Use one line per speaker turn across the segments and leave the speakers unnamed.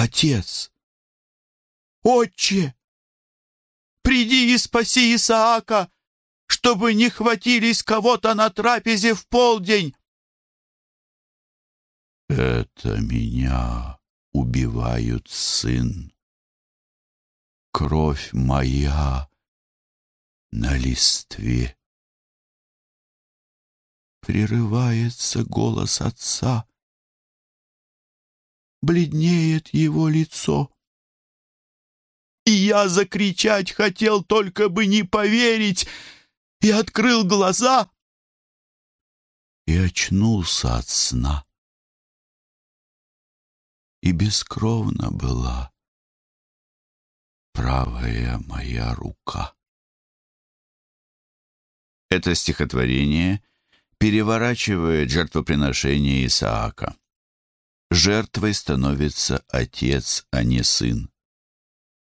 Отец! Отче! Приди и спаси Исаака, чтобы не хватились кого-то на трапезе в полдень!» «Это меня убивают, сын. Кровь моя на листве. Прерывается голос отца. Бледнеет его лицо. И я закричать хотел, только бы не поверить, и открыл глаза и очнулся от сна. И бескровна была правая моя рука.
Это стихотворение переворачивает жертвоприношение Исаака. Жертвой становится отец, а не сын.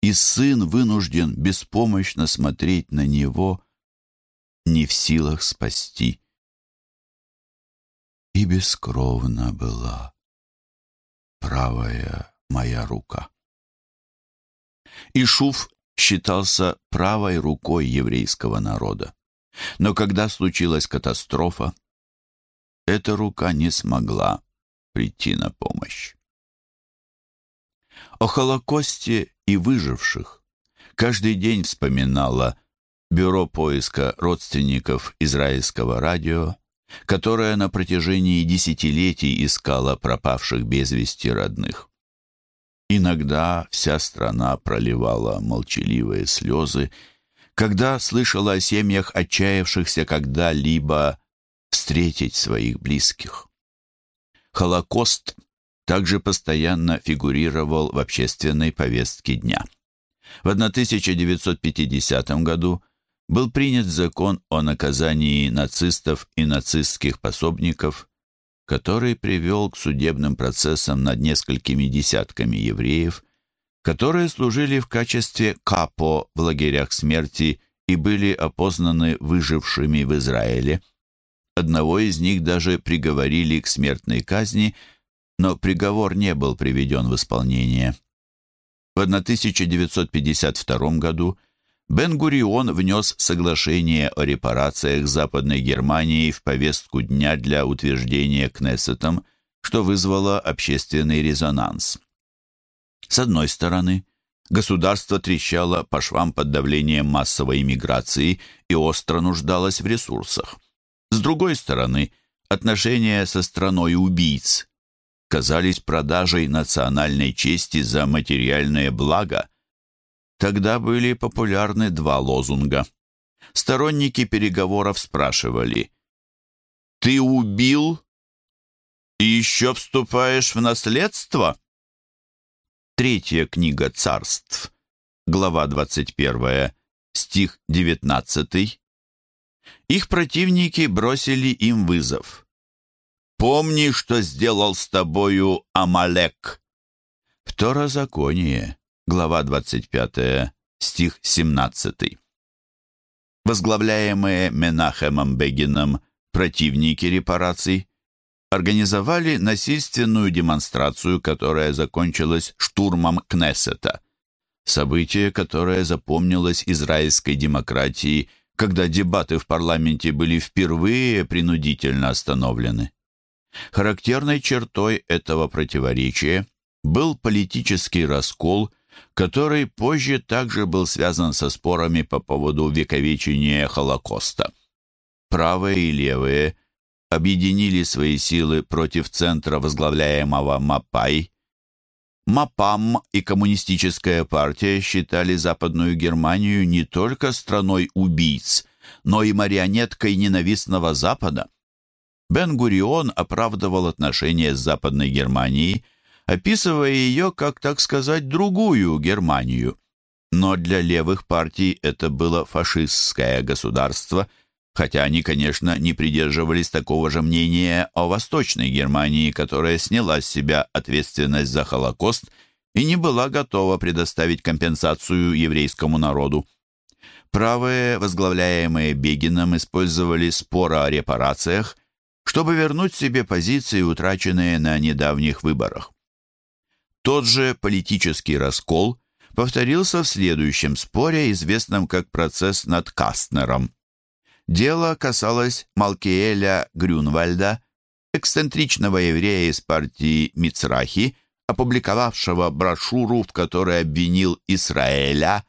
И сын вынужден беспомощно смотреть на него, не в силах спасти. И бескровна была правая моя рука. Ишуф считался правой рукой еврейского народа. Но когда случилась катастрофа, эта рука не смогла прийти на помощь. О Холокосте и выживших каждый день вспоминала Бюро поиска родственников израильского радио, которое на протяжении десятилетий искало пропавших без вести родных. Иногда вся страна проливала молчаливые слезы, когда слышала о семьях, отчаявшихся когда-либо встретить своих близких. Холокост также постоянно фигурировал в общественной повестке дня. В 1950 году был принят закон о наказании нацистов и нацистских пособников, который привел к судебным процессам над несколькими десятками евреев, которые служили в качестве капо в лагерях смерти и были опознаны выжившими в Израиле. Одного из них даже приговорили к смертной казни, но приговор не был приведен в исполнение. В 1952 году Бен-Гурион внес соглашение о репарациях Западной Германии в повестку дня для утверждения Кнессетом, что вызвало общественный резонанс. С одной стороны, государство трещало по швам под давлением массовой иммиграции и остро нуждалось в ресурсах. С другой стороны, отношения со страной убийц казались продажей национальной чести за материальное благо. Тогда были популярны два лозунга. Сторонники переговоров спрашивали «Ты убил и еще вступаешь в наследство?» Третья книга царств, глава 21, стих 19. Их противники бросили им вызов. «Помни, что сделал с тобою Амалек». Второзаконие, глава 25, стих 17. Возглавляемые Менахемом Бегином противники репараций организовали насильственную демонстрацию, которая закончилась штурмом Кнессета. Событие, которое запомнилось израильской демократии, когда дебаты в парламенте были впервые принудительно остановлены. Характерной чертой этого противоречия был политический раскол, который позже также был связан со спорами по поводу вековечения Холокоста. Правые и левые – объединили свои силы против центра, возглавляемого Мапай. Мапам и коммунистическая партия считали Западную Германию не только страной убийц, но и марионеткой ненавистного Запада. Бен-Гурион оправдывал отношения с Западной Германией, описывая ее как, так сказать, другую Германию. Но для левых партий это было фашистское государство – хотя они, конечно, не придерживались такого же мнения о Восточной Германии, которая сняла с себя ответственность за Холокост и не была готова предоставить компенсацию еврейскому народу. Правые, возглавляемые Бегином, использовали споры о репарациях, чтобы вернуть себе позиции, утраченные на недавних выборах. Тот же политический раскол повторился в следующем споре, известном как процесс над Кастнером. Дело касалось Малкиэля Грюнвальда, эксцентричного еврея из партии Мицрахи, опубликовавшего брошюру, в которой обвинил Израиля,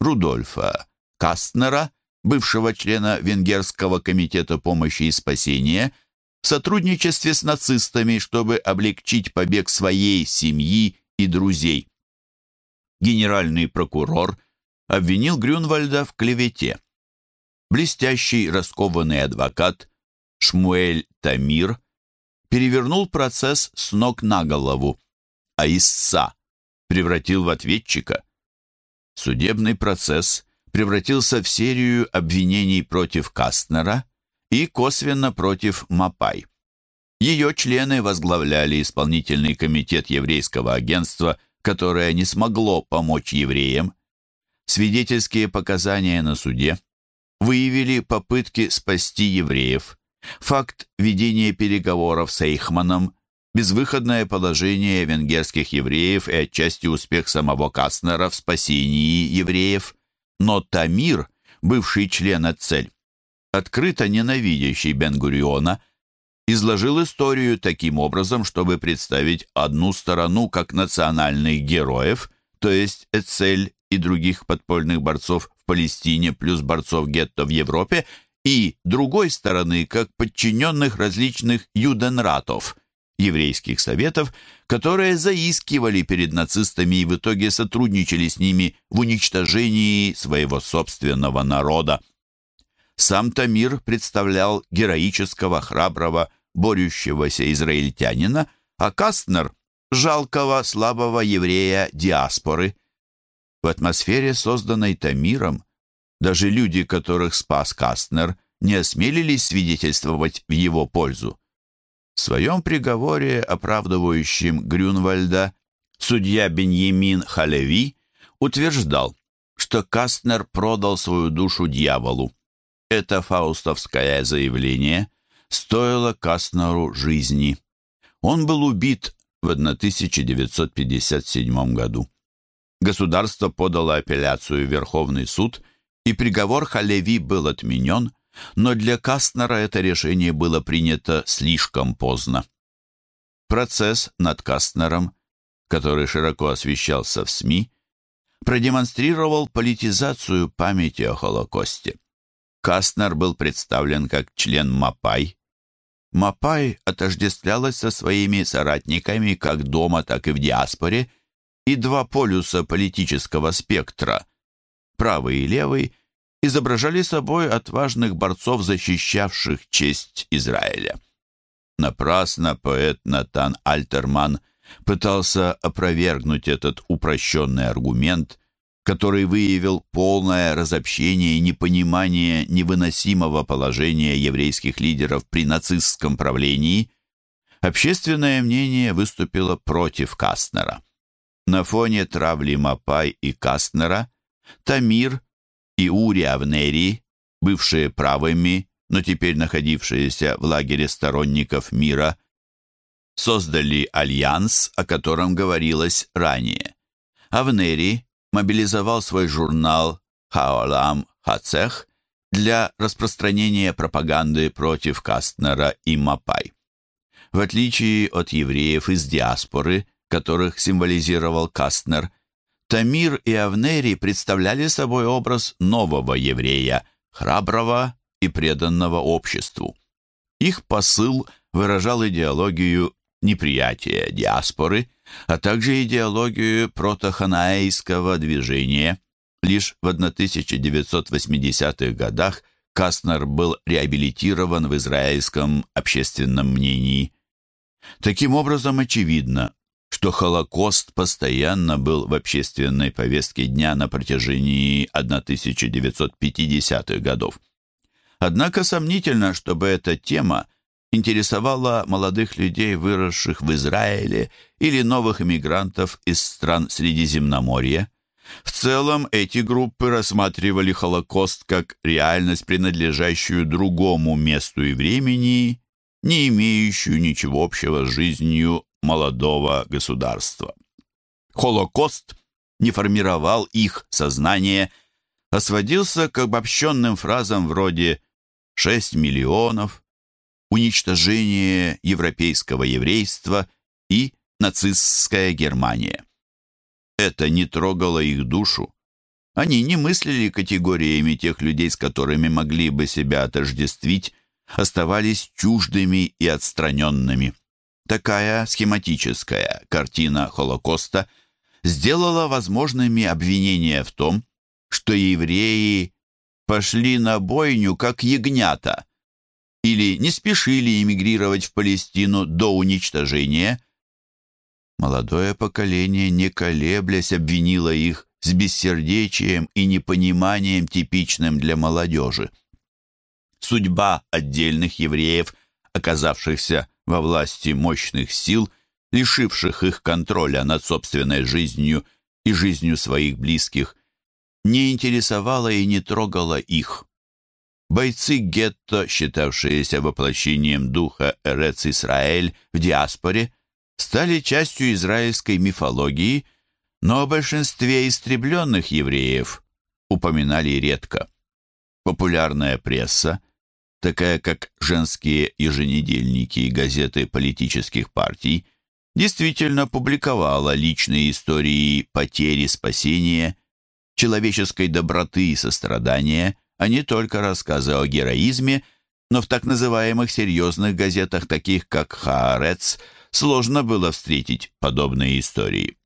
Рудольфа Кастнера, бывшего члена Венгерского комитета помощи и спасения, в сотрудничестве с нацистами, чтобы облегчить побег своей семьи и друзей. Генеральный прокурор обвинил Грюнвальда в клевете. Блестящий раскованный адвокат Шмуэль Тамир перевернул процесс с ног на голову, а истца превратил в ответчика. Судебный процесс превратился в серию обвинений против Кастнера и косвенно против Мапай. Ее члены возглавляли исполнительный комитет еврейского агентства, которое не смогло помочь евреям. Свидетельские показания на суде выявили попытки спасти евреев, факт ведения переговоров с Эйхманом, безвыходное положение венгерских евреев и отчасти успех самого Кастнера в спасении евреев. Но Тамир, бывший член Эцель, открыто ненавидящий Бен-Гуриона, изложил историю таким образом, чтобы представить одну сторону как национальных героев, то есть Эцель и других подпольных борцов в Палестине плюс борцов гетто в Европе, и другой стороны как подчиненных различных юденратов, еврейских советов, которые заискивали перед нацистами и в итоге сотрудничали с ними в уничтожении своего собственного народа. Сам Тамир представлял героического, храброго, борющегося израильтянина, а Кастнер – жалкого, слабого еврея диаспоры. В атмосфере, созданной Тамиром, даже люди, которых спас Кастнер, не осмелились свидетельствовать в его пользу. В своем приговоре, оправдывающем Грюнвальда, судья Беньямин Халеви утверждал, что Кастнер продал свою душу дьяволу. Это фаустовское заявление стоило Кастнеру жизни. Он был убит в 1957 году. Государство подало апелляцию в Верховный суд, и приговор Халеви был отменен, но для Кастнера это решение было принято слишком поздно. Процесс над Кастнером, который широко освещался в СМИ, продемонстрировал политизацию памяти о Холокосте. Кастнер был представлен как член МАПАЙ. МАПАЙ отождествлялась со своими соратниками как дома, так и в диаспоре, и два полюса политического спектра, правый и левый, изображали собой отважных борцов, защищавших честь Израиля. Напрасно поэт Натан Альтерман пытался опровергнуть этот упрощенный аргумент, который выявил полное разобщение и непонимание невыносимого положения еврейских лидеров при нацистском правлении. Общественное мнение выступило против Кастнера. На фоне травли Мапай и Кастнера Тамир и Ури Авнери, бывшие правыми, но теперь находившиеся в лагере сторонников мира, создали альянс, о котором говорилось ранее. Авнери мобилизовал свой журнал «Хаолам Хазе» для распространения пропаганды против Кастнера и Мапай. В отличие от евреев из диаспоры, которых символизировал Кастнер – Тамир и Авнери представляли собой образ нового еврея, храброго и преданного обществу. Их посыл выражал идеологию неприятия диаспоры, а также идеологию протоханаейского движения. Лишь в 1980-х годах Кастнер был реабилитирован в израильском общественном мнении. Таким образом, очевидно, что Холокост постоянно был в общественной повестке дня на протяжении 1950-х годов. Однако сомнительно, чтобы эта тема интересовала молодых людей, выросших в Израиле, или новых иммигрантов из стран Средиземноморья. В целом эти группы рассматривали Холокост как реальность, принадлежащую другому месту и времени, не имеющую ничего общего с жизнью молодого государства. Холокост не формировал их сознание, а сводился к обобщенным фразам вроде «шесть миллионов», «уничтожение европейского еврейства» и «нацистская Германия». Это не трогало их душу. Они не мыслили категориями тех людей, с которыми могли бы себя отождествить, оставались чуждыми и отстраненными. Такая схематическая картина Холокоста сделала возможными обвинения в том, что евреи пошли на бойню как ягнята или не спешили эмигрировать в Палестину до уничтожения. Молодое поколение, не колеблясь, обвинило их с бессердечием и непониманием, типичным для молодежи. Судьба отдельных евреев, оказавшихся во власти мощных сил, лишивших их контроля над собственной жизнью и жизнью своих близких, не интересовала и не трогала их. Бойцы гетто, считавшиеся воплощением духа Эрец-Исраэль в диаспоре, стали частью израильской мифологии но о большинстве истребленных евреев упоминали редко. Популярная пресса, такая как женские еженедельники и газеты политических партий, действительно публиковала личные истории потери, спасения, человеческой доброты и сострадания, а не только рассказы о героизме, но в так называемых серьезных газетах, таких как «Хаарец», сложно было встретить подобные истории.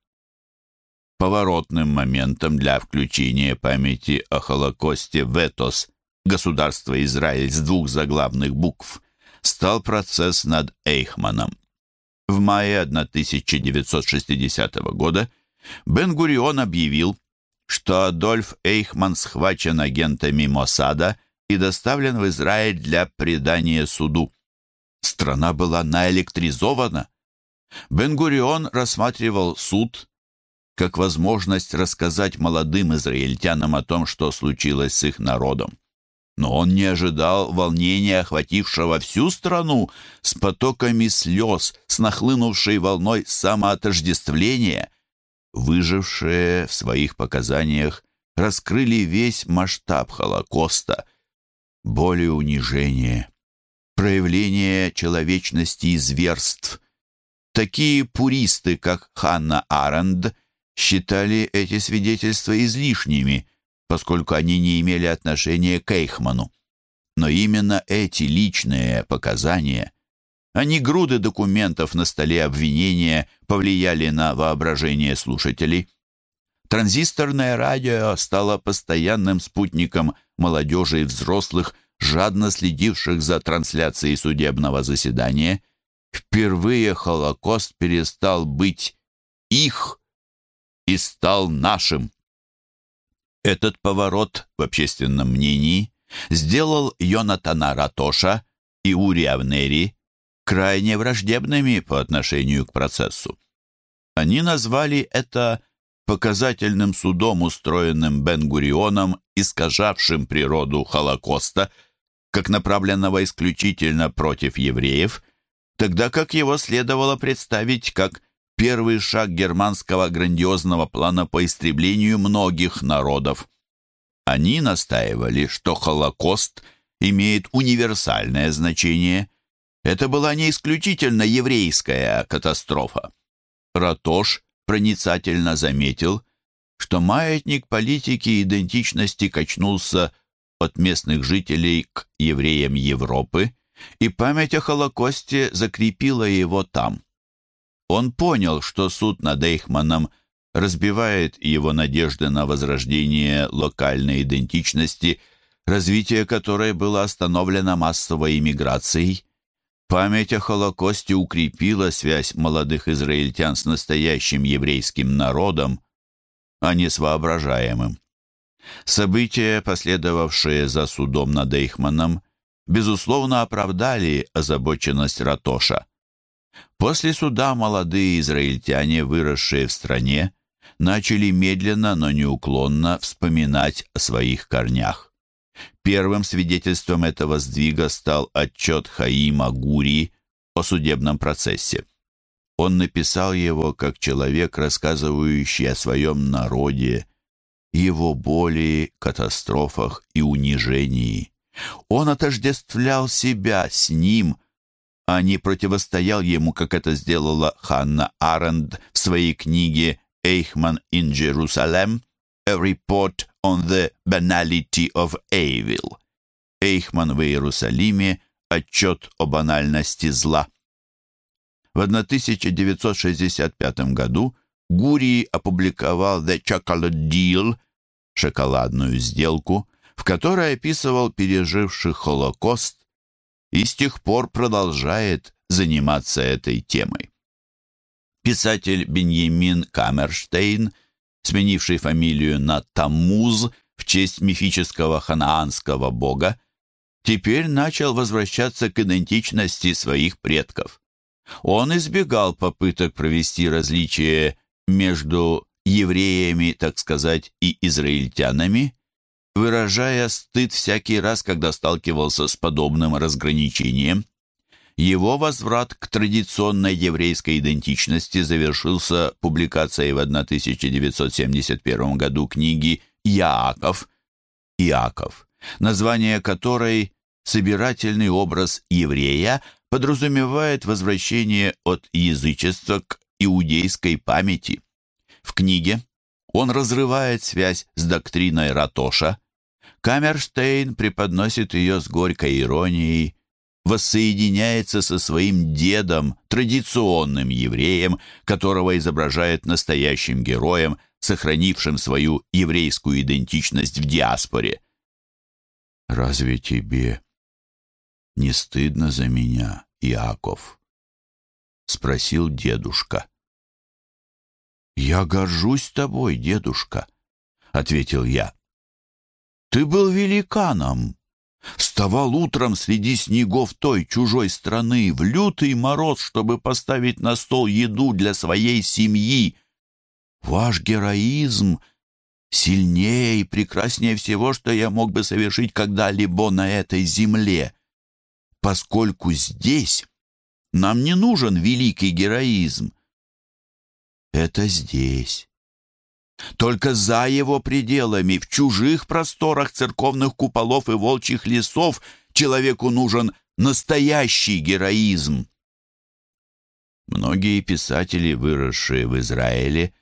Поворотным моментом для включения памяти о Холокосте в этос государства Израиль с двух заглавных букв стал процесс над Эйхманом. В мае 1960 года Бен-Гурион объявил, что Адольф Эйхман схвачен агентами Моссада и доставлен в Израиль для предания суду. Страна была наэлектризована. Бен-Гурион рассматривал суд как возможность рассказать молодым израильтянам о том, что случилось с их народом. Но он не ожидал волнения, охватившего всю страну, с потоками слез, с нахлынувшей волной самоотождествления. Выжившие в своих показаниях раскрыли весь масштаб Холокоста, боль и унижение, проявление человечности и зверств. Такие пуристы, как Ханна Аренд, считали эти свидетельства излишними, поскольку они не имели отношения к Эйхману. Но именно эти личные показания, а не груды документов на столе обвинения, повлияли на воображение слушателей. Транзисторное радио стало постоянным спутником молодежи и взрослых, жадно следивших за трансляцией судебного заседания. Впервые Холокост перестал быть их и стал нашим. Этот поворот в общественном мнении сделал Йонатана Ратоша и Ури Авнери крайне враждебными по отношению к процессу. Они назвали это показательным судом, устроенным Бен-Гурионом, искажавшим природу Холокоста, как направленного исключительно против евреев, тогда как его следовало представить как первый шаг германского грандиозного плана по истреблению многих народов. Они настаивали, что Холокост имеет универсальное значение. Это была не исключительно еврейская катастрофа. Ратош проницательно заметил, что маятник политики идентичности качнулся от местных жителей к евреям Европы, и память о Холокосте закрепила его там. Он понял, что суд над Эйхманом разбивает его надежды на возрождение локальной идентичности, развитие которой было остановлено массовой иммиграцией. Память о Холокосте укрепила связь молодых израильтян с настоящим еврейским народом, а не с воображаемым. События, последовавшие за судом над Эйхманом, безусловно оправдали озабоченность Ратоша. После суда молодые израильтяне, выросшие в стране, начали медленно, но неуклонно вспоминать о своих корнях. Первым свидетельством этого сдвига стал отчет Хаима Гури о судебном процессе. он написал его как человек, рассказывающий о своем народе, его боли, катастрофах и унижении. Он отождествлял себя с ним, а не противостоял ему, как это сделала Ханна Аренд в своей книге «Эйхман in Jerusalem» «A Report on the Banality of Evil» «Эйхман в Иерусалиме. Отчет о банальности зла». В 1965 году Гурий опубликовал «The Chocolate Deal» — «Шоколадную сделку», в которой описывал переживших Холокост и с тех пор продолжает заниматься этой темой. Писатель Беньямин Камерштейн, сменивший фамилию на Таммуз в честь мифического ханаанского бога, теперь начал возвращаться к идентичности своих предков. Он избегал попыток провести различие между евреями, так сказать, и израильтянами, выражая стыд всякий раз, когда сталкивался с подобным разграничением. Его возврат к традиционной еврейской идентичности завершился публикацией в 1971 году книги «Яаков» Иаков, название которой «Собирательный образ еврея» подразумевает возвращение от язычества к иудейской памяти. В книге он разрывает связь с доктриной Ратоша. Камерштейн преподносит ее с горькой иронией, воссоединяется со своим дедом, традиционным евреем, которого изображает настоящим героем, сохранившим свою еврейскую идентичность в диаспоре. «Разве тебе не стыдно за меня, Иаков?» — спросил дедушка. «Я горжусь тобой, дедушка», — ответил я. «Ты был великаном, вставал утром среди снегов той чужой страны в лютый мороз, чтобы поставить на стол еду для своей семьи. Ваш героизм сильнее и прекраснее всего, что я мог бы совершить когда-либо на этой земле, поскольку здесь нам не нужен великий героизм. Это здесь. Только за его пределами, в чужих просторах церковных куполов и волчьих лесов человеку нужен настоящий героизм. Многие писатели, выросшие в Израиле,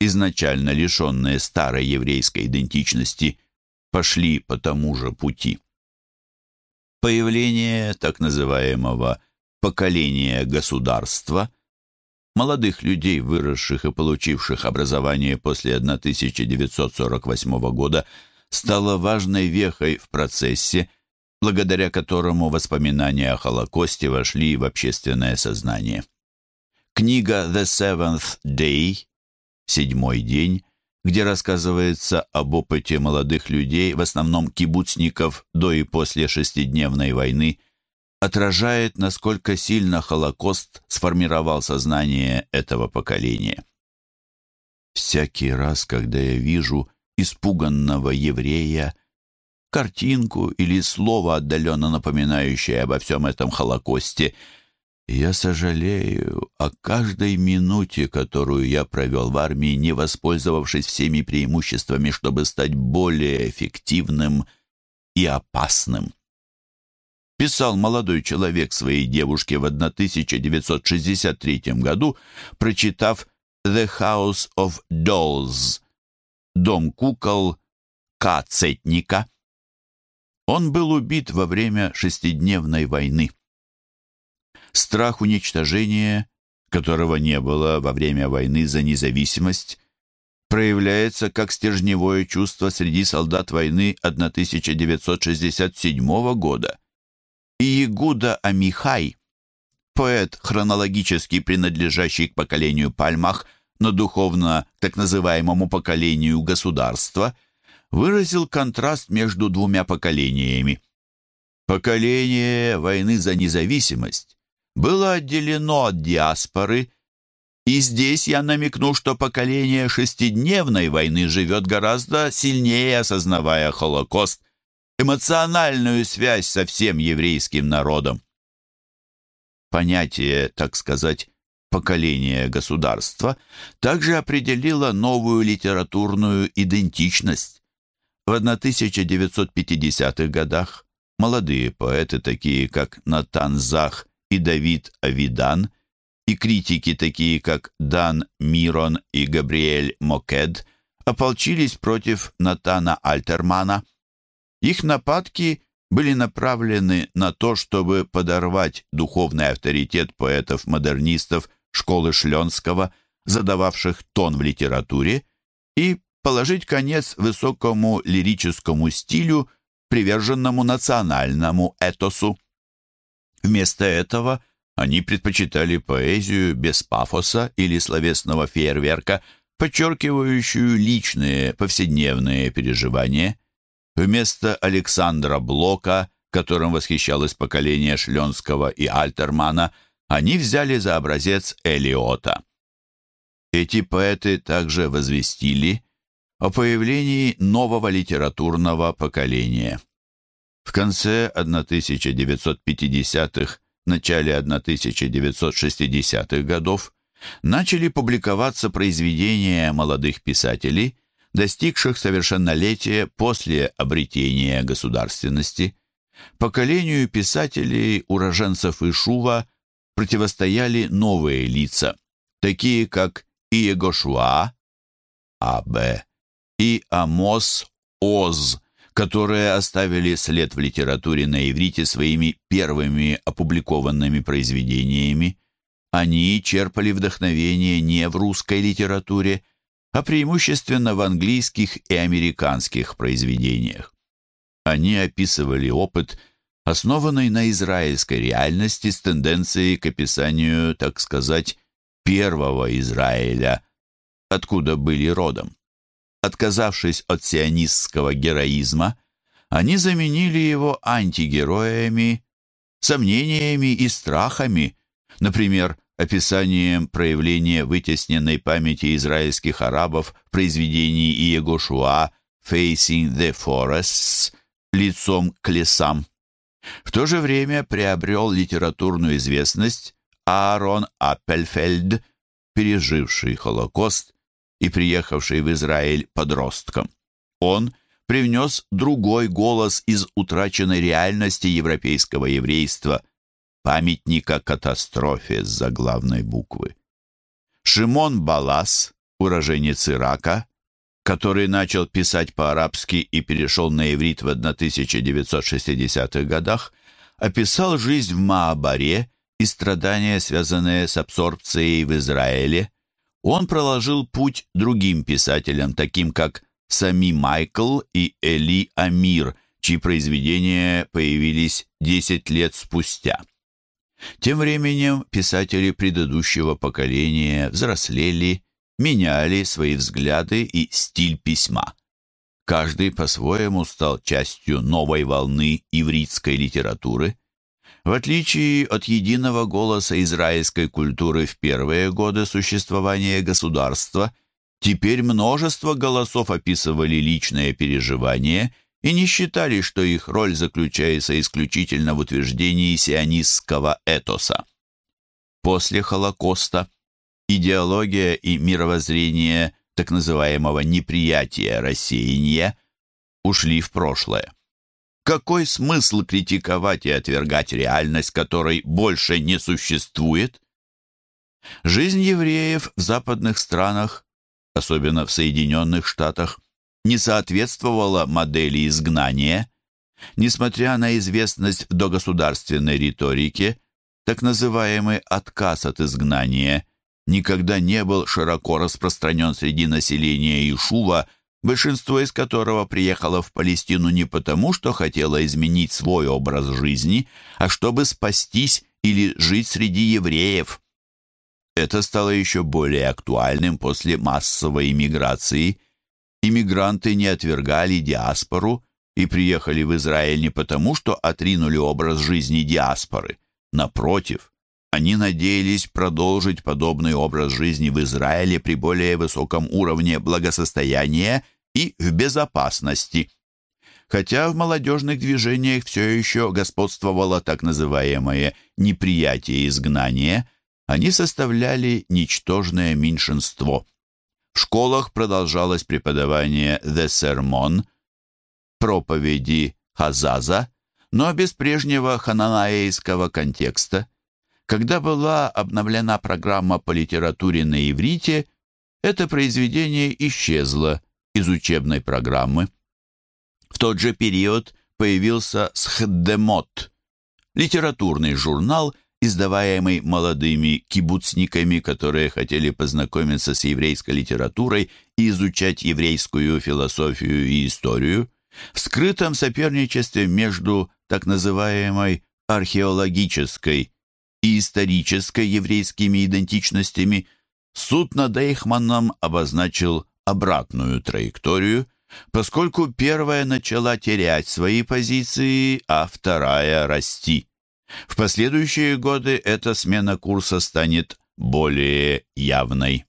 изначально лишенные старой еврейской идентичности, пошли по тому же пути. Появление так называемого поколения государства – молодых людей, выросших и получивших образование после 1948 года, стало важной вехой в процессе, благодаря которому воспоминания о Холокосте вошли в общественное сознание. Книга «The Seventh Day» «Седьмой день», где рассказывается об опыте молодых людей, в основном кибуцников до и после шестидневной войны – отражает, насколько сильно Холокост сформировал сознание этого поколения. Всякий раз, когда я вижу испуганного еврея, картинку или слово, отдаленно напоминающее обо всем этом Холокосте, я сожалею о каждой минуте, которую я провел в армии, не воспользовавшись всеми преимуществами, чтобы стать более эффективным и опасным писал молодой человек своей девушке в 1963 году, прочитав «The House of Dolls» «Дом кукол» К. Цетника. Он был убит во время шестидневной войны. Страх уничтожения, которого не было во время войны за независимость, проявляется как стержневое чувство среди солдат войны 1967 года. И Игуда Амихай, поэт, хронологически принадлежащий к поколению Пальмах, но духовно так называемому поколению государства, выразил контраст между двумя поколениями. Поколение войны за независимость было отделено от диаспоры, и здесь я намекну, что поколение шестидневной войны живет гораздо сильнее, осознавая Холокост, эмоциональную связь со всем еврейским народом. Понятие, так сказать, поколение государства также определило новую литературную идентичность. В 1950-х годах молодые поэты, такие как Натан Зах и Давид Авидан, и критики, такие как Дан Мирон и Габриэль Мокед, ополчились против Натана Альтермана. Их нападки были направлены на то, чтобы подорвать духовный авторитет поэтов-модернистов школы Шленского, задававших тон в литературе, и положить конец высокому лирическому стилю, приверженному национальному этосу. Вместо этого они предпочитали поэзию без пафоса или словесного фейерверка, подчеркивающую личные повседневные переживания. Вместо Александра Блока, которым восхищалось поколение Шленского и Альтермана, они взяли за образец Элиота. Эти поэты также возвестили о появлении нового литературного поколения. В конце 1950-х, начале 1960-х годов начали публиковаться произведения молодых писателей, достигших совершеннолетия после обретения государственности. Поколению писателей, уроженцев Ишува, противостояли новые лица, такие как Иегошуа, А.Б. и Амос Оз, которые оставили след в литературе на иврите своими первыми опубликованными произведениями. Они черпали вдохновение не в русской литературе, а преимущественно в английских и американских произведениях. Они описывали опыт – основанной на израильской реальности с тенденцией к описанию, так сказать, первого Израиля, откуда были родом. Отказавшись от сионистского героизма, они заменили его антигероями, сомнениями и страхами, например, описанием проявления вытесненной памяти израильских арабов в произведении Иегошуа «Facing the Forests» «Лицом к лесам». В то же время приобрел литературную известность Аарон Аппельфельд, переживший Холокост и приехавший в Израиль подростком. Он привнес другой голос из утраченной реальности европейского еврейства, памятника катастрофе с заглавной буквы. Шимон Балас, уроженец Ирака, который начал писать по-арабски и перешел на иврит в 1960-х годах, описал жизнь в Маабаре и страдания, связанные с абсорбцией в Израиле. Он проложил путь другим писателям, таким как Сами Майкл и Эли Амир, чьи произведения появились 10 лет спустя. Тем временем писатели предыдущего поколения взрослели меняли свои взгляды и стиль письма. Каждый по-своему стал частью новой волны ивритской литературы. В отличие от единого голоса израильской культуры в первые годы существования государства, теперь множество голосов описывали личные переживания и не считали, что их роль заключается исключительно в утверждении сионистского этоса. После Холокоста идеология и мировоззрение так называемого неприятия рассеяния ушли в прошлое. Какой смысл критиковать и отвергать реальность, которой больше не существует? Жизнь евреев в западных странах, особенно в Соединенных Штатах, не соответствовала модели изгнания. Несмотря на известность в догосударственной риторике, так называемый отказ от изгнания – никогда не был широко распространен среди населения Ишува, большинство из которого приехало в Палестину не потому, что хотело изменить свой образ жизни, а чтобы спастись или жить среди евреев. Это стало еще более актуальным после массовой иммиграции. Иммигранты не отвергали диаспору и приехали в Израиль не потому, что отринули образ жизни диаспоры. Напротив, они надеялись продолжить подобный образ жизни в Израиле при более высоком уровне благосостояния и в безопасности. Хотя в молодежных движениях все еще господствовало так называемое «неприятие изгнания», они составляли ничтожное меньшинство. В школах продолжалось преподавание «The Sermon», проповеди Хазаза, но без прежнего хананаейского контекста. Когда была обновлена программа по литературе на иврите, это произведение исчезло из учебной программы. В тот же период появился «Схдемот» — литературный журнал, издаваемый молодыми кибуцниками, которые хотели познакомиться с еврейской литературой и изучать еврейскую философию и историю, в скрытом соперничестве между так называемой археологической и исторической еврейскими идентичностями суд над Эйхманом обозначил обратную траекторию, поскольку первая начала терять свои позиции, а вторая расти. В последующие годы эта смена курса станет более явной.